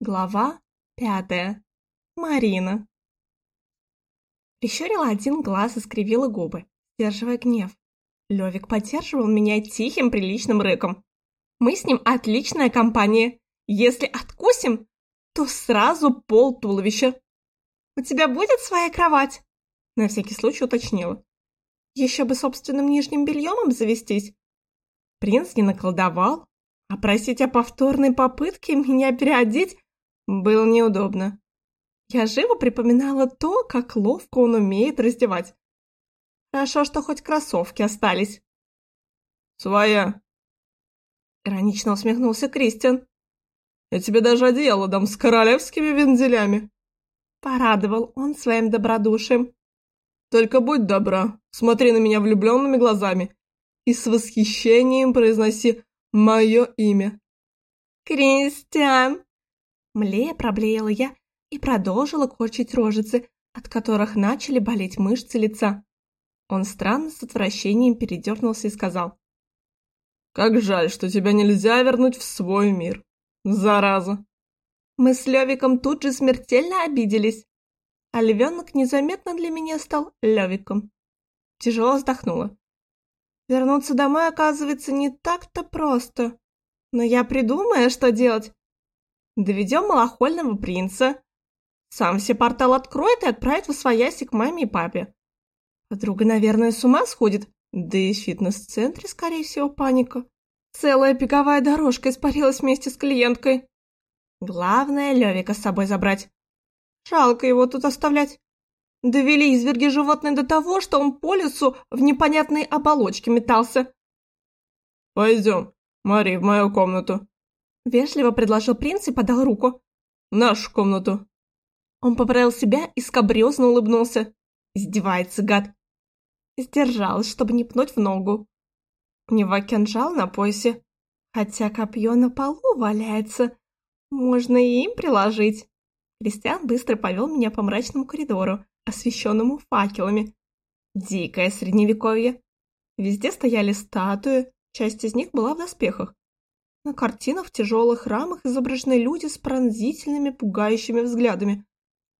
Глава пятая. Марина. Прищурила один глаз и скривила губы, сдерживая гнев. Левик поддерживал меня тихим приличным рыком. Мы с ним отличная компания. Если откусим, то сразу пол туловища. «У тебя будет своя кровать?» На всякий случай уточнила. Еще бы собственным нижним бельем обзавестись. Принц не наколдовал, а просить о повторной попытке меня переодеть было неудобно. Я живо припоминала то, как ловко он умеет раздевать. Хорошо, что хоть кроссовки остались. «Своя!» Иронично усмехнулся Кристиан. «Я тебе даже одеяло дам с королевскими вензелями!» Порадовал он своим добродушием. «Только будь добра, смотри на меня влюбленными глазами и с восхищением произноси мое имя». «Кристиан!» Млея проблеяла я и продолжила корчить рожицы, от которых начали болеть мышцы лица. Он странно с отвращением передернулся и сказал. «Как жаль, что тебя нельзя вернуть в свой мир. Зараза!» Мы с Левиком тут же смертельно обиделись, а львенок незаметно для меня стал Левиком. Тяжело вздохнула. Вернуться домой, оказывается, не так-то просто. Но я придумаю, что делать. Доведем малохольного принца. Сам все портал откроет и отправит в освояси к маме и папе. Подруга, наверное, с ума сходит. Да и в фитнес-центре, скорее всего, паника. Целая беговая дорожка испарилась вместе с клиенткой. Главное, Левика с собой забрать. Жалко его тут оставлять. Довели изверги животные до того, что он по лесу в непонятной оболочке метался. «Пойдем, Мари, в мою комнату», Вежливо предложил принц и подал руку. «Нашу комнату». Он поправил себя и скобрезно улыбнулся. Издевается, гад. Сдержалась, чтобы не пнуть в ногу. У него кинжал на поясе, хотя копье на полу валяется. Можно и им приложить. Кристиан быстро повел меня по мрачному коридору, освещенному факелами. Дикое средневековье. Везде стояли статуи, часть из них была в доспехах. На картинах в тяжелых рамах изображены люди с пронзительными, пугающими взглядами.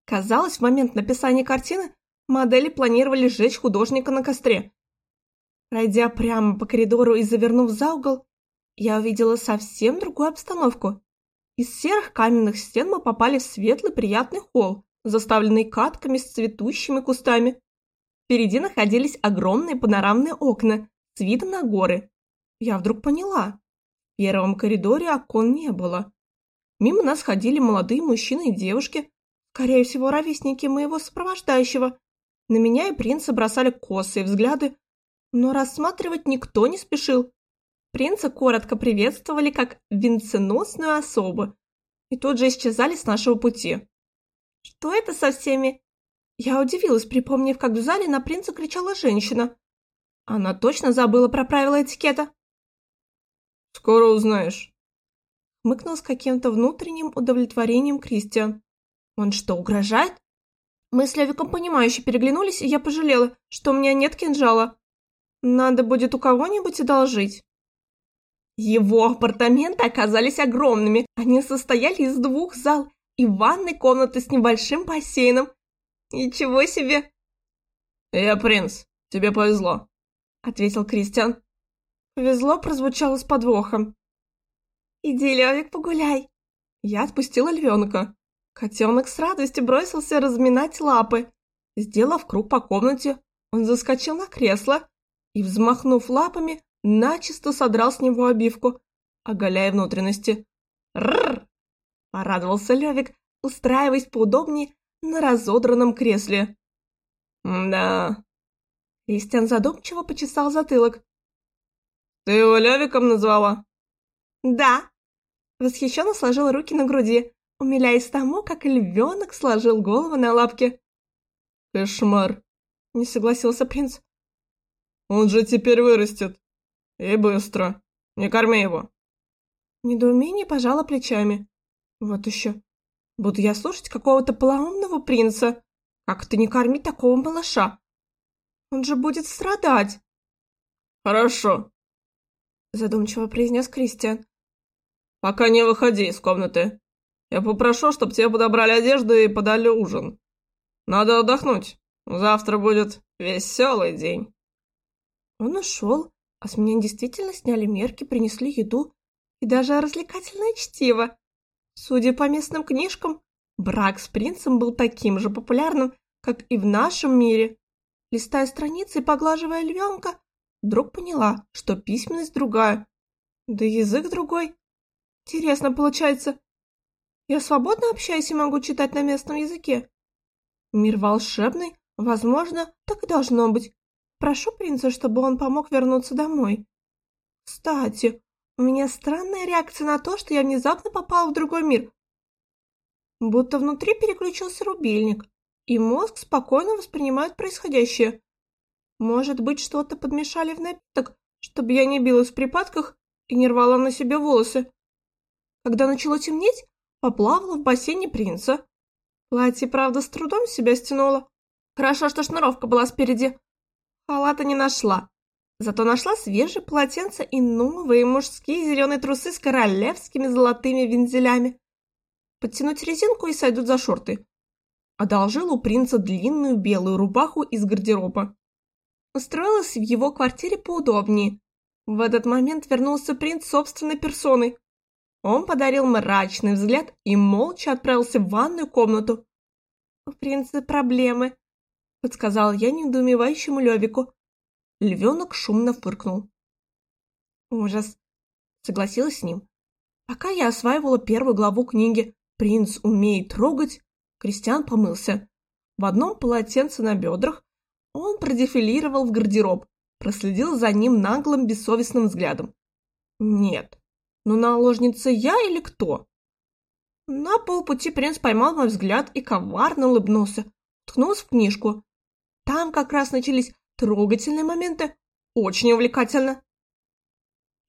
Казалось, в момент написания картины модели планировали сжечь художника на костре. Пройдя прямо по коридору и завернув за угол, я увидела совсем другую обстановку. Из серых каменных стен мы попали в светлый приятный холл, заставленный катками с цветущими кустами. Впереди находились огромные панорамные окна с видом на горы. Я вдруг поняла, первом коридоре окон не было. Мимо нас ходили молодые мужчины и девушки, скорее всего, ровесники моего сопровождающего. На меня и принца бросали косые взгляды, но рассматривать никто не спешил. Принца коротко приветствовали как венценосную особу и тут же исчезали с нашего пути. Что это со всеми? Я удивилась, припомнив, как в зале на принца кричала женщина. Она точно забыла про правила этикета. «Скоро узнаешь», — хмыкнул с каким-то внутренним удовлетворением Кристиан. «Он что, угрожает?» Мы с Левиком понимающе переглянулись, и я пожалела, что у меня нет кинжала. Надо будет у кого-нибудь одолжить. Его апартаменты оказались огромными. Они состояли из двух зал и ванной комнаты с небольшим бассейном. Ничего себе! «Я принц, тебе повезло», — ответил Кристиан. Повезло прозвучало с подвохом. «Иди, Левик, погуляй!» Я отпустила львенка. Котенок с радостью бросился разминать лапы. Сделав круг по комнате, он заскочил на кресло и, взмахнув лапами, начисто содрал с него обивку, оголяя внутренности. «Рррр!» – порадовался Левик, устраиваясь поудобнее на разодранном кресле. «Да...» Кристиан задумчиво почесал затылок. «Ты его Левиком назвала?» «Да». Восхищенно сложил руки на груди, умиляясь тому, как львенок сложил голову на лапке. «Кошмар», — не согласился принц. «Он же теперь вырастет. И быстро. Не корми его». Недоумение пожала плечами. Вот еще. Буду я слушать какого-то полоумного принца. Как ты не корми такого малыша? Он же будет страдать. Хорошо, задумчиво произнес Кристиан. «Пока не выходи из комнаты. Я попрошу, чтобы тебе подобрали одежду и подали ужин. Надо отдохнуть. Завтра будет веселый день». Он ушел, а с меня действительно сняли мерки, принесли еду и даже развлекательное чтиво. Судя по местным книжкам, брак с принцем был таким же популярным, как и в нашем мире. Листая страницы и поглаживая львенка, вдруг поняла, что письменность другая, да язык другой. Интересно получается. Я свободно общаюсь и могу читать на местном языке. Мир волшебный, возможно, так и должно быть. Прошу принца, чтобы он помог вернуться домой. Кстати, у меня странная реакция на то, что я внезапно попала в другой мир. Будто внутри переключился рубильник, и мозг спокойно воспринимает происходящее. Может быть, что-то подмешали в напиток, чтобы я не билась в припадках и не рвала на себе волосы. Когда начало темнеть, поплавала в бассейне принца. Платье, правда, с трудом себя стянуло. Хорошо, что шнуровка была спереди. Халата не нашла, Зато нашла свежее полотенце и новые мужские зеленые трусы с королевскими золотыми вензелями. Подтянуть резинку и сойдут за шорты. Одолжила у принца длинную белую рубаху из гардероба. Устроилась в его квартире поудобнее. В этот момент вернулся принц собственной персоной. Он подарил мрачный взгляд и молча отправился в ванную комнату. «У принца проблемы», — подсказал я недоумевающему Левику. Львенок шумно фыркнул. Ужас. Согласилась с ним. Пока я осваивала первую главу книги «Принц умеет трогать», Кристиан помылся. В одном полотенце на бедрах он продефилировал в гардероб, проследил за ним наглым бессовестным взглядом. Нет, ну наложница я или кто? На полпути принц поймал мой взгляд и коварно улыбнулся, ткнулся в книжку. Там как раз начались Трогательные моменты. Очень увлекательно.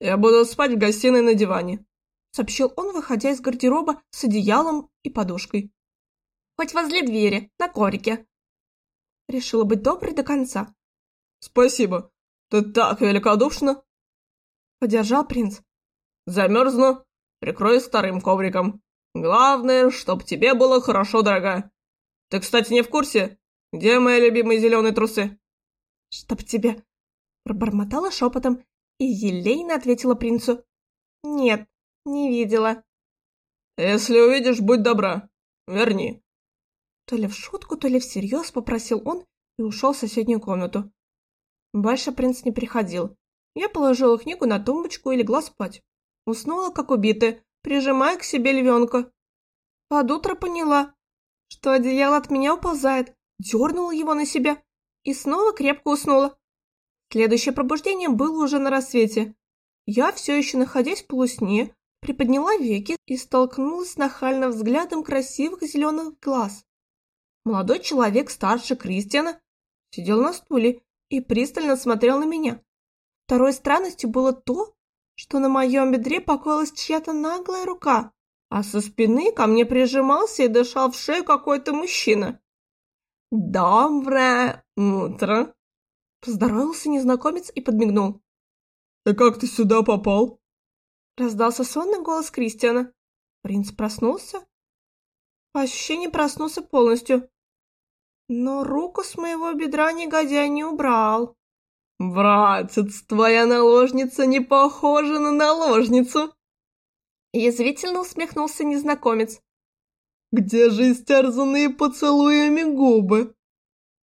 «Я буду спать в гостиной на диване», — сообщил он, выходя из гардероба с одеялом и подушкой. «Хоть возле двери, на корике». Решила быть доброй до конца. «Спасибо. Ты так великодушна!» Поддержал принц. «Замерзну. Прикрою старым ковриком. Главное, чтоб тебе было хорошо, дорогая. Ты, кстати, не в курсе, где мои любимые зеленые трусы?» «Чтоб тебе...» Пробормотала шепотом и елейно ответила принцу. «Нет, не видела». «Если увидишь, будь добра, верни». То ли в шутку, то ли всерьез попросил он и ушел в соседнюю комнату. Больше принц не приходил. Я положила книгу на тумбочку и легла спать. Уснула, как убитая, прижимая к себе львенка. Под утро поняла, что одеяло от меня уползает, дернула его на себя и снова крепко уснула. Следующее пробуждение было уже на рассвете. Я, все еще находясь в полусне, приподняла веки и столкнулась с нахальным взглядом красивых зеленых глаз. Молодой человек старше Кристиана сидел на стуле и пристально смотрел на меня. Второй странностью было то, что на моем бедре покоилась чья-то наглая рука, а со спины ко мне прижимался и дышал в шею какой-то мужчина. «Доброе утро!» Поздоровался незнакомец и подмигнул. «И как ты сюда попал?» Раздался сонный голос Кристиана. Принц проснулся? По ощущению проснулся полностью. Но руку с моего бедра негодяй не убрал. «Братец, твоя наложница не похожа на наложницу!» Язвительно усмехнулся незнакомец. Где же истерзанные поцелуями губы?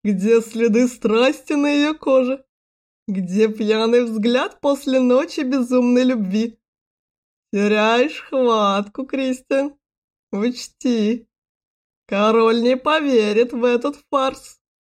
Где следы страсти на ее коже? Где пьяный взгляд после ночи безумной любви? Теряешь хватку, Кристиан. Учти, король не поверит в этот фарс.